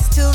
else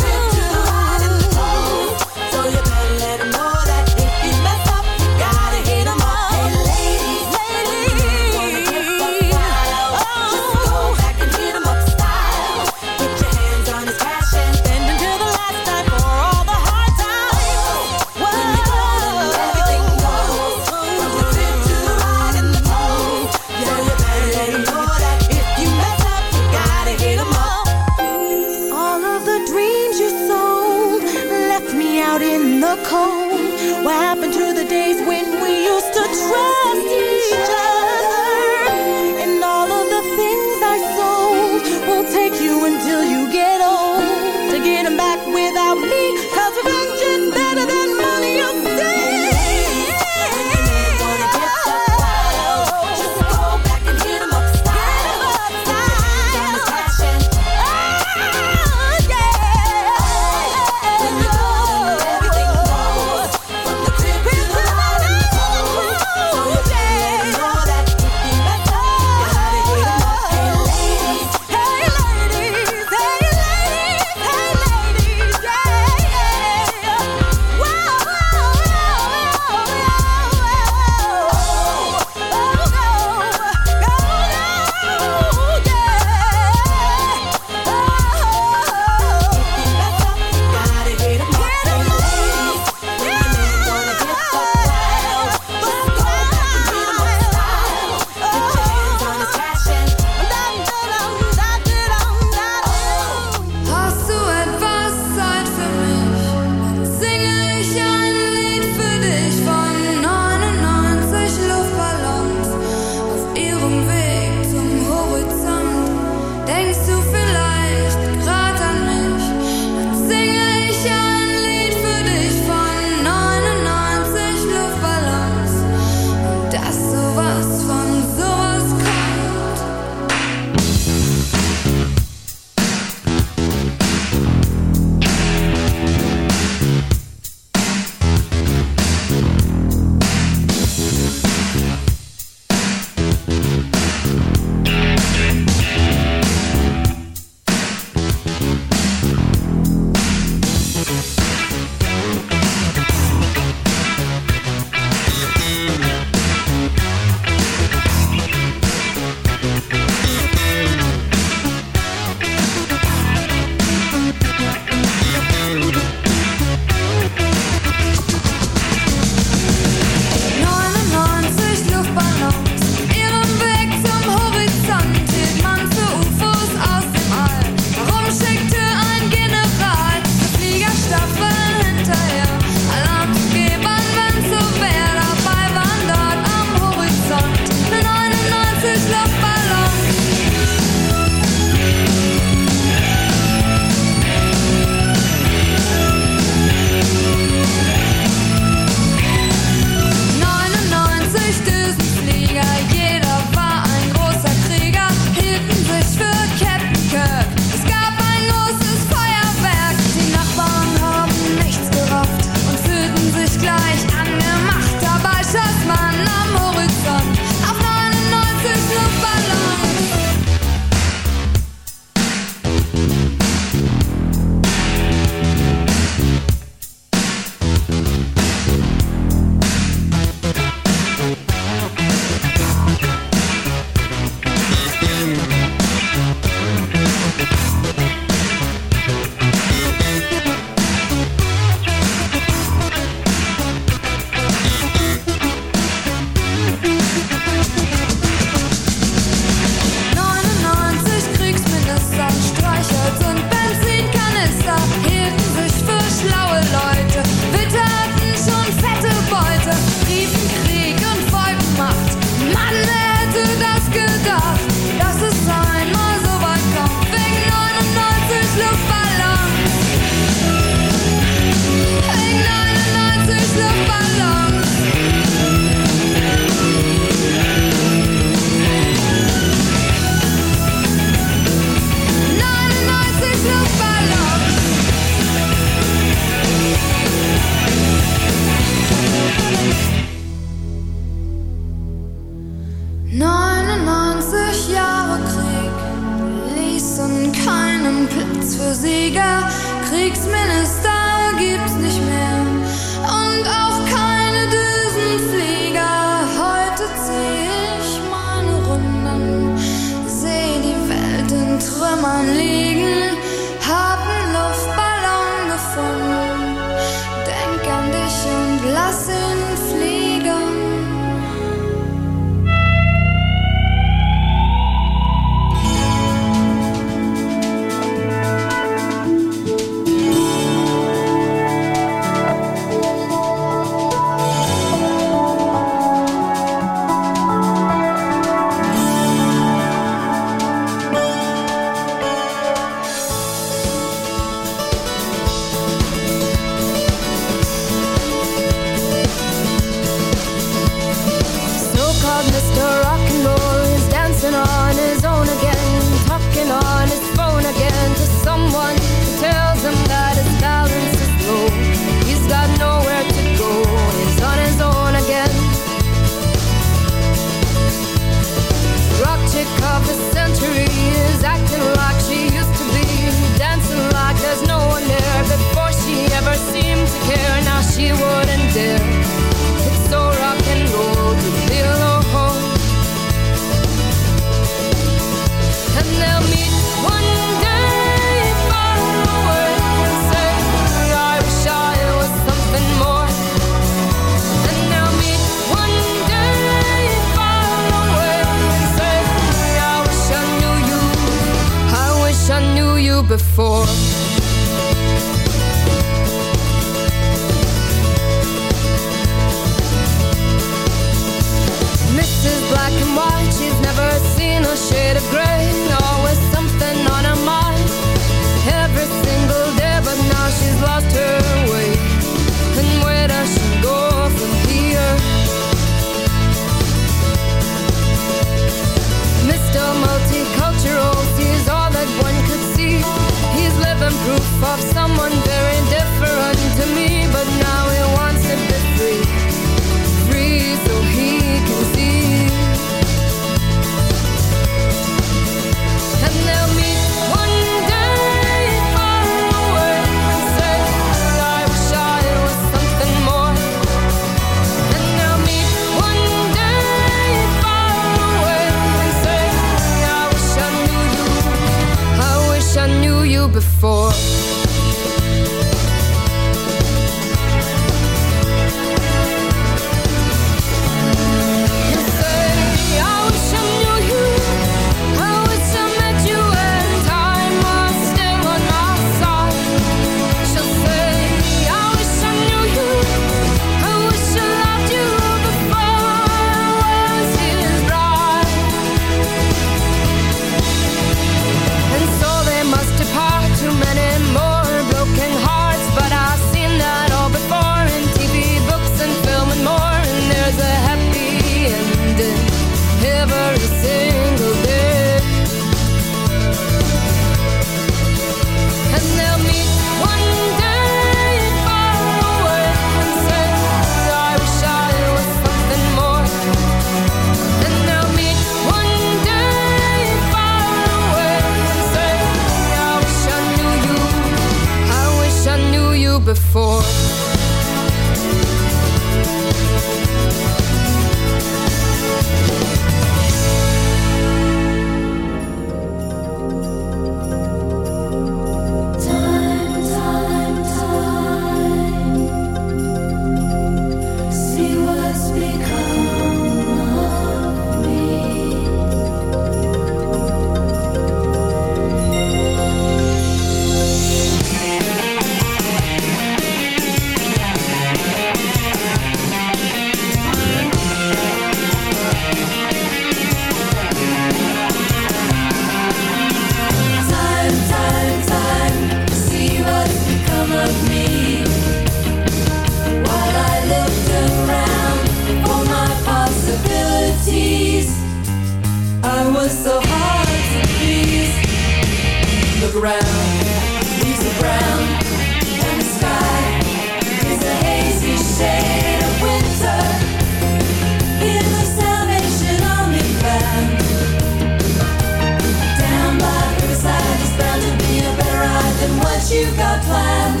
you got planned.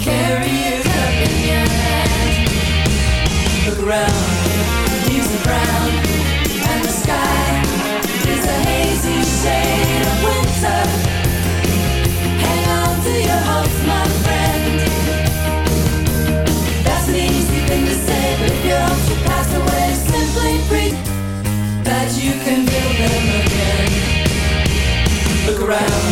Carry your cup in your hand. Look around, leaves are brown, and the sky is a hazy shade of winter. Hang on to your hopes, my friend. That's an easy thing to say, but if your hopes should pass away, simply pray that you can build them again. Look around,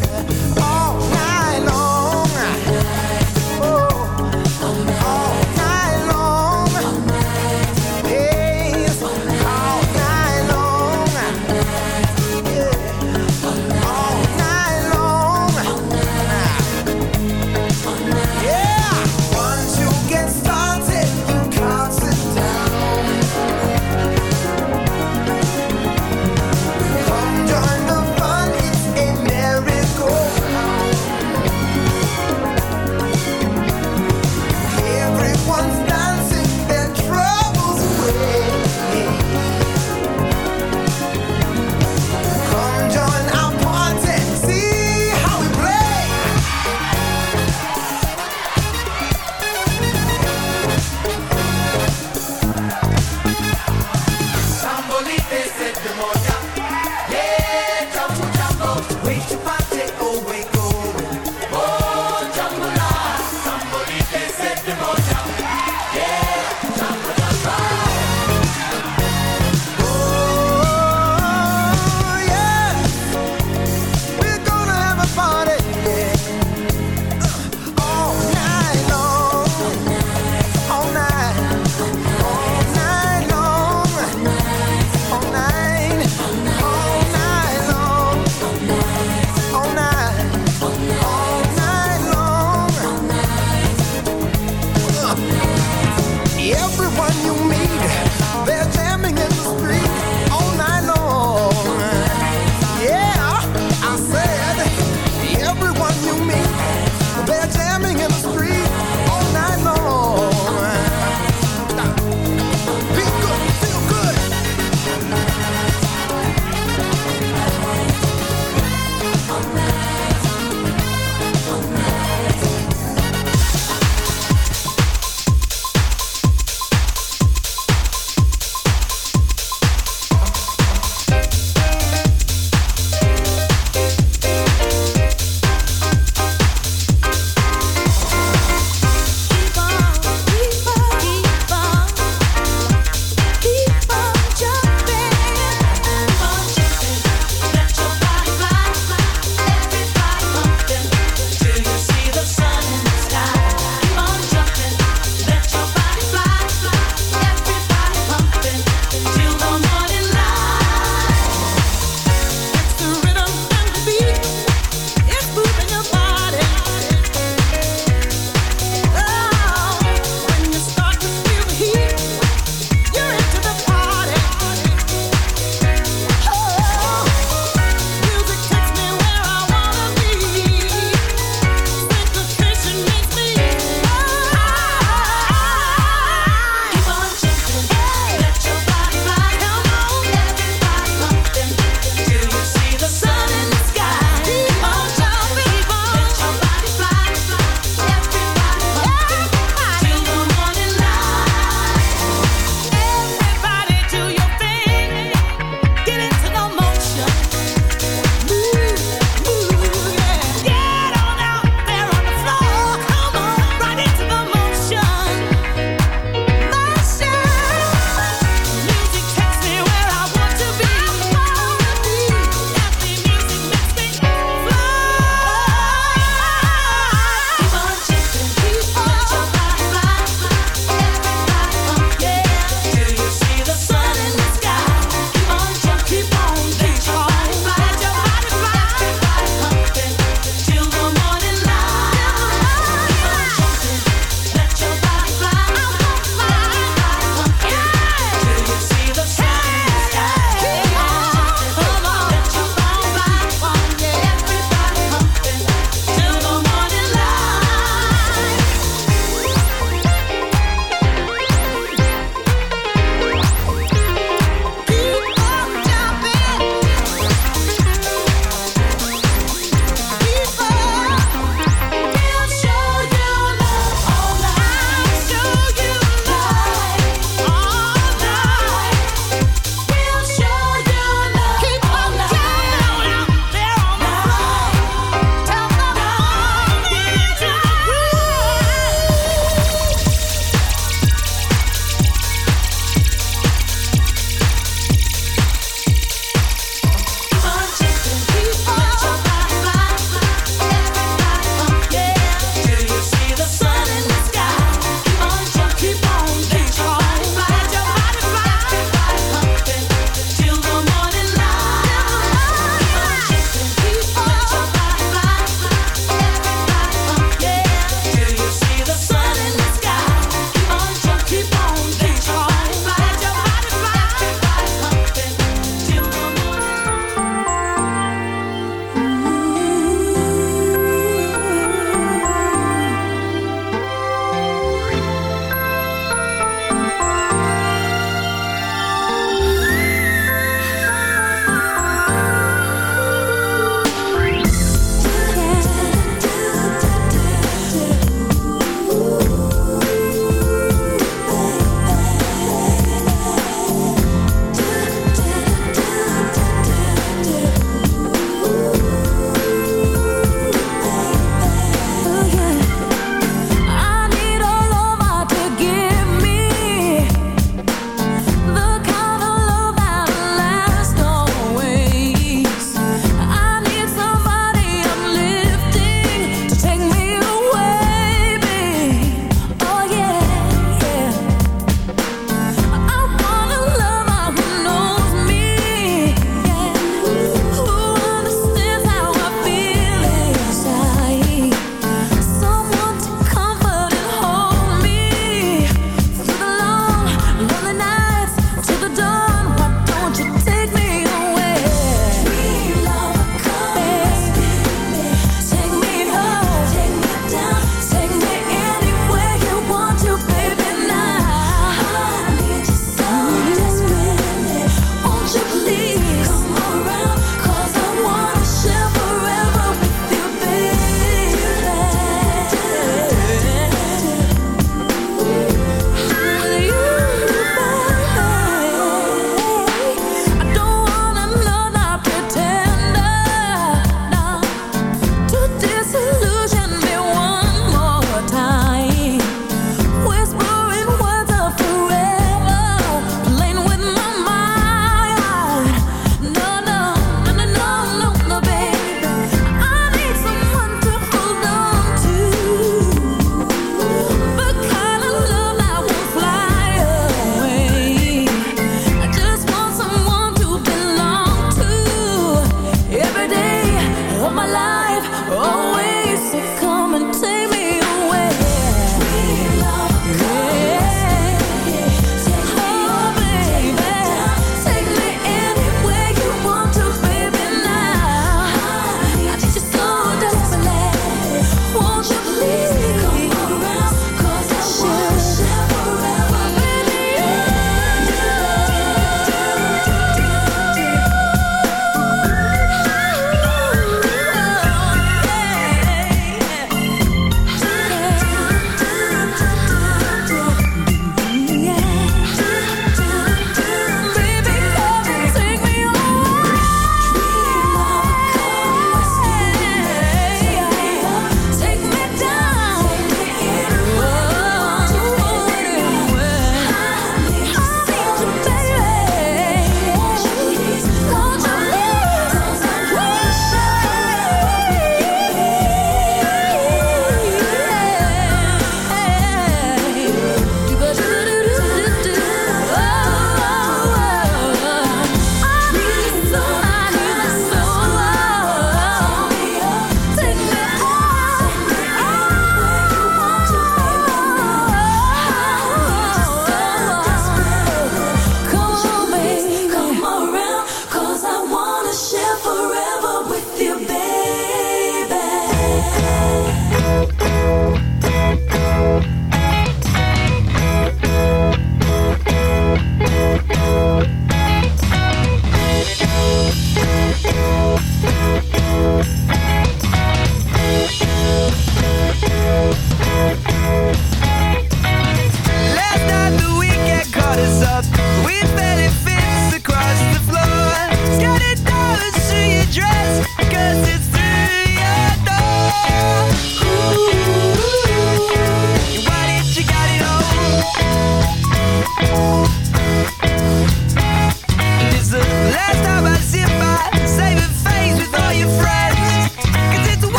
Cause it's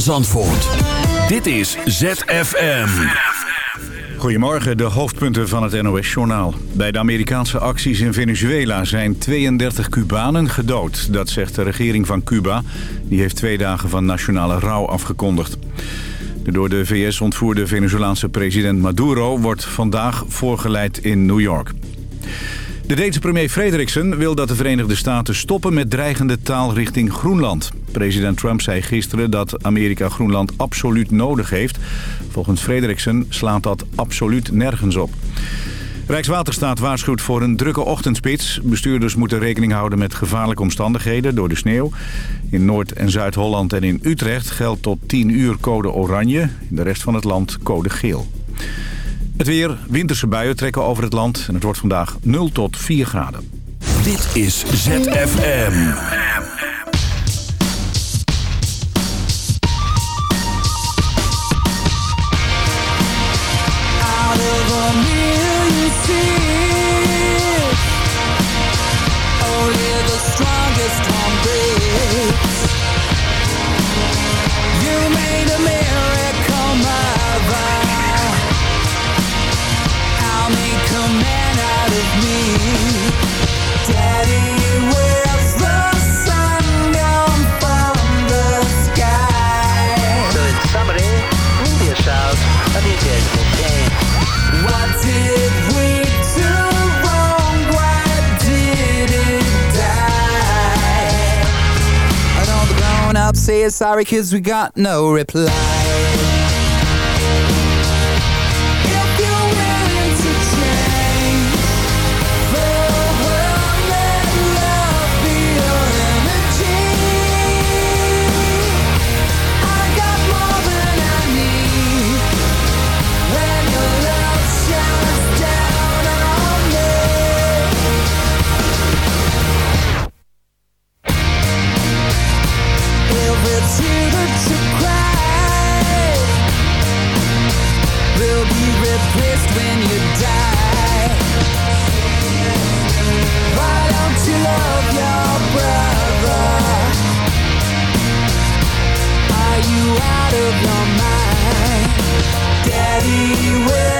Zandvoort. Dit is ZFM. Goedemorgen, de hoofdpunten van het NOS-journaal. Bij de Amerikaanse acties in Venezuela zijn 32 Cubanen gedood. Dat zegt de regering van Cuba. Die heeft twee dagen van nationale rouw afgekondigd. De door de VS ontvoerde Venezolaanse president Maduro... wordt vandaag voorgeleid in New York. De Deense premier Frederiksen wil dat de Verenigde Staten stoppen met dreigende taal richting Groenland. President Trump zei gisteren dat Amerika Groenland absoluut nodig heeft. Volgens Frederiksen slaat dat absoluut nergens op. Rijkswaterstaat waarschuwt voor een drukke ochtendspits. Bestuurders moeten rekening houden met gevaarlijke omstandigheden door de sneeuw. In Noord- en Zuid-Holland en in Utrecht geldt tot 10 uur code oranje. In de rest van het land code geel. Het weer, winterse buien trekken over het land en het wordt vandaag 0 tot 4 graden. Dit is ZFM. Grown-ups say sorry cause we got no reply. Out of your mind? Daddy, where's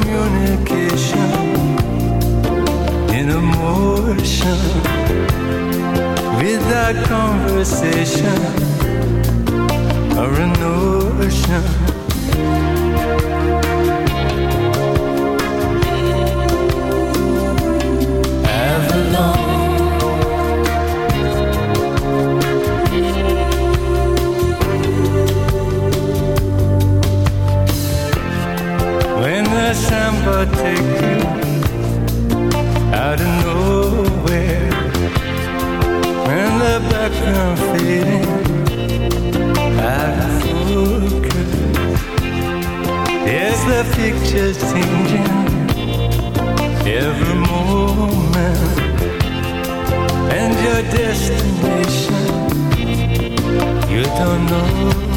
Communication in emotion without conversation or a notion. Take you out of nowhere, when the background fading out of focus, there's the pictures changing every moment, and your destination you don't know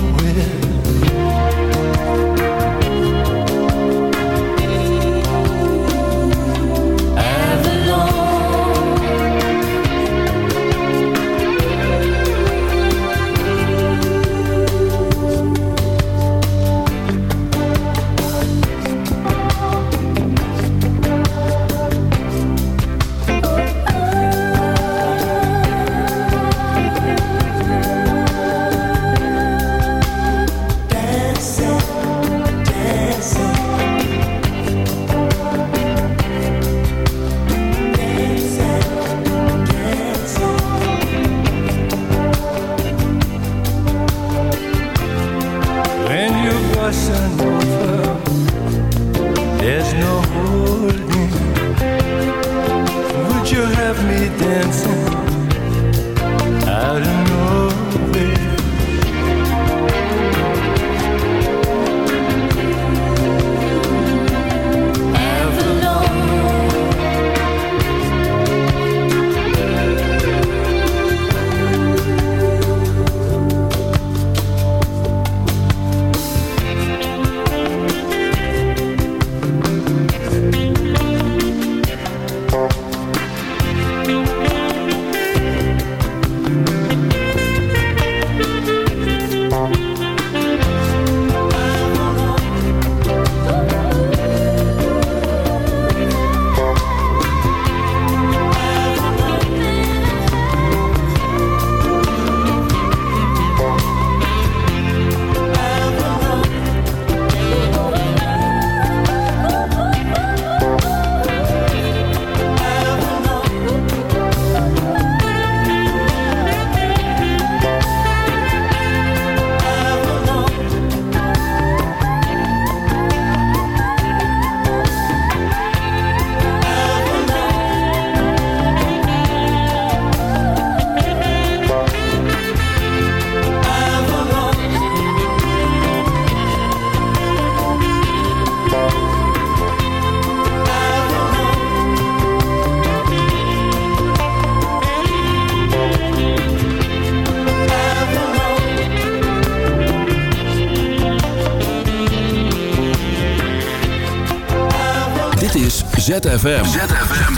ZFM.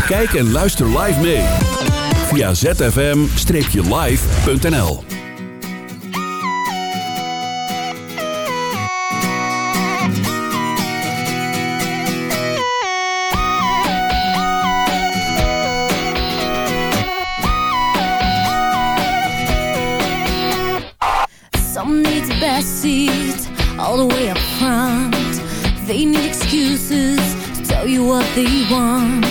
Kijk en luister live mee. Via zfm-live.nl Some need the best seat all the way up front. They need excuses tell you what they want.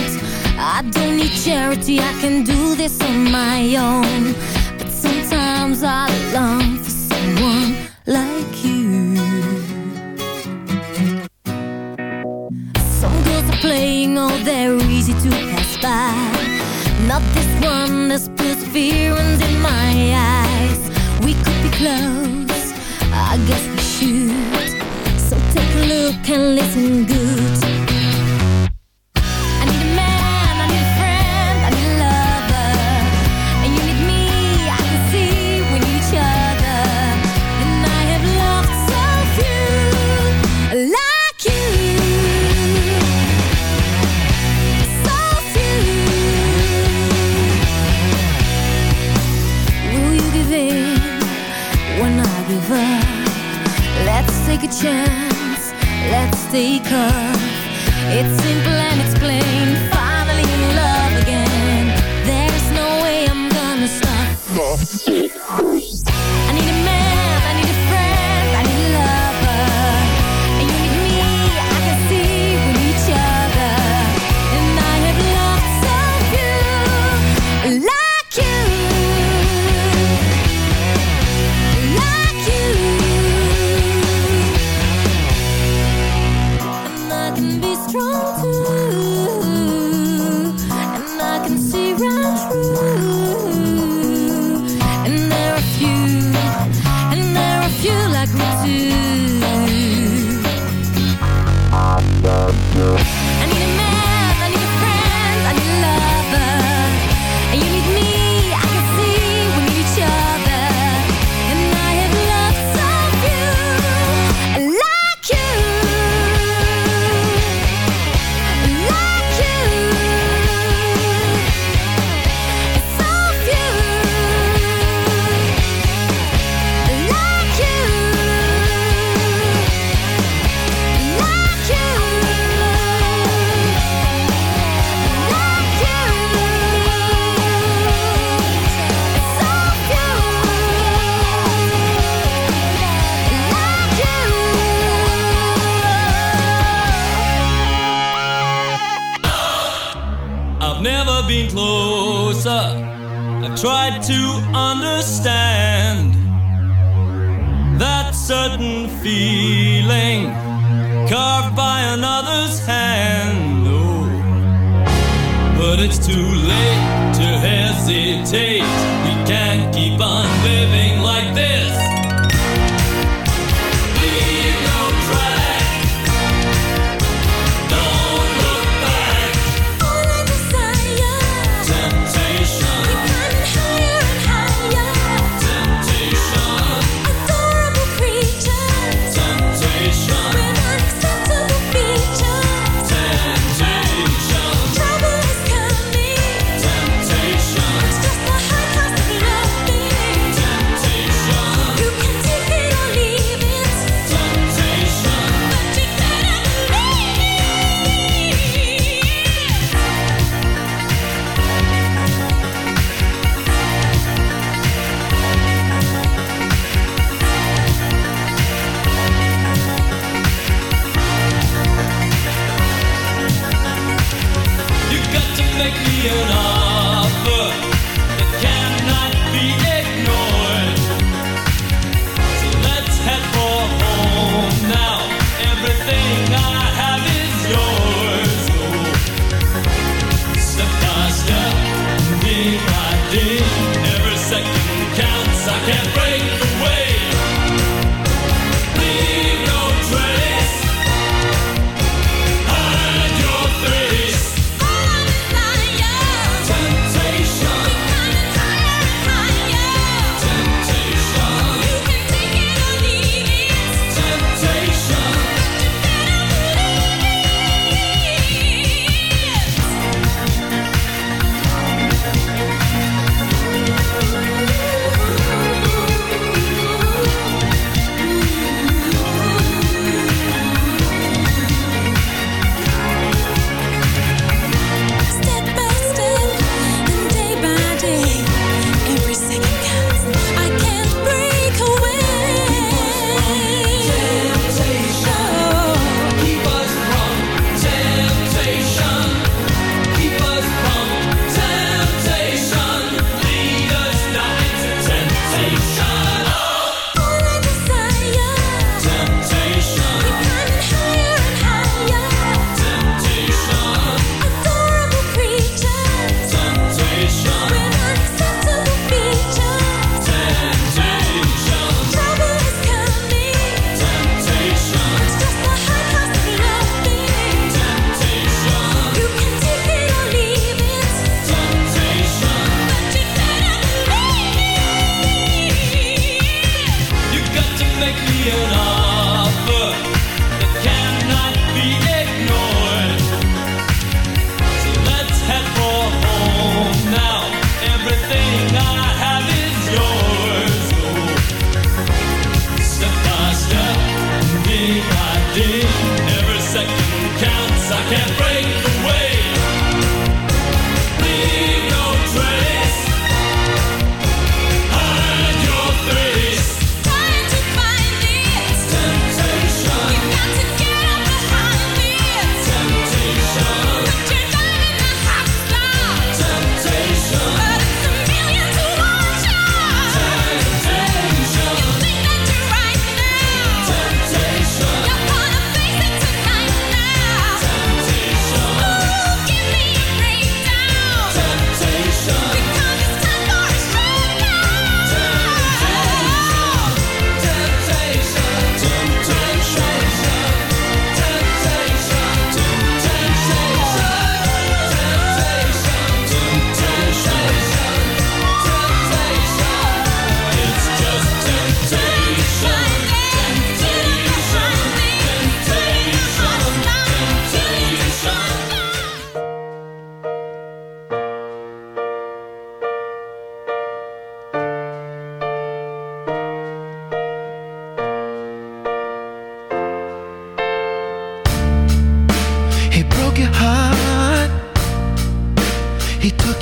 I don't need charity, I can do this on my own. But sometimes I long